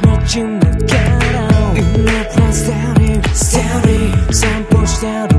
못 In the past, down in, down in,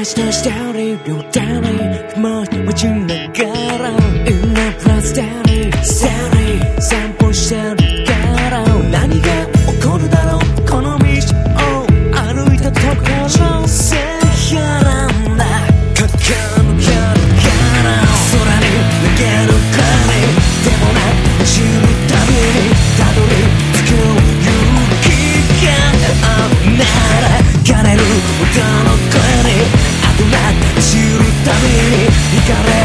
International story Yodari In the Ingat pra story Story Sampul share carrera.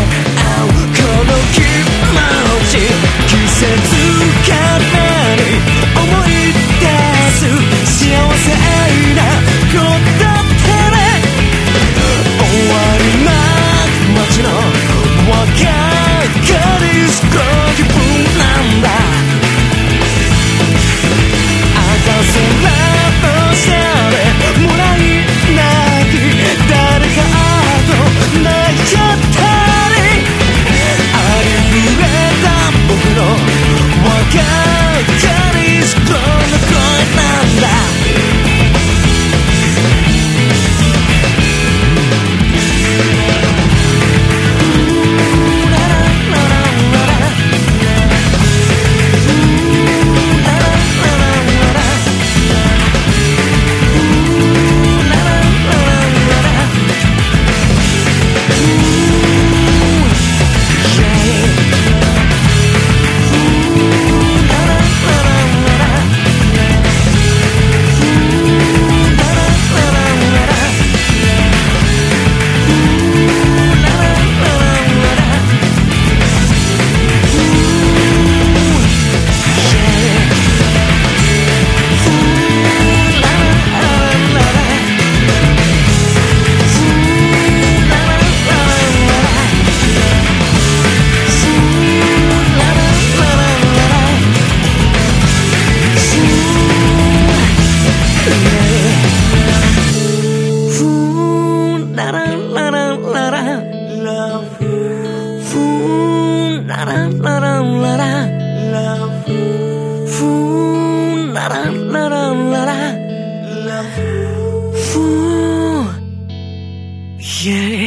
la la la la. Yeah.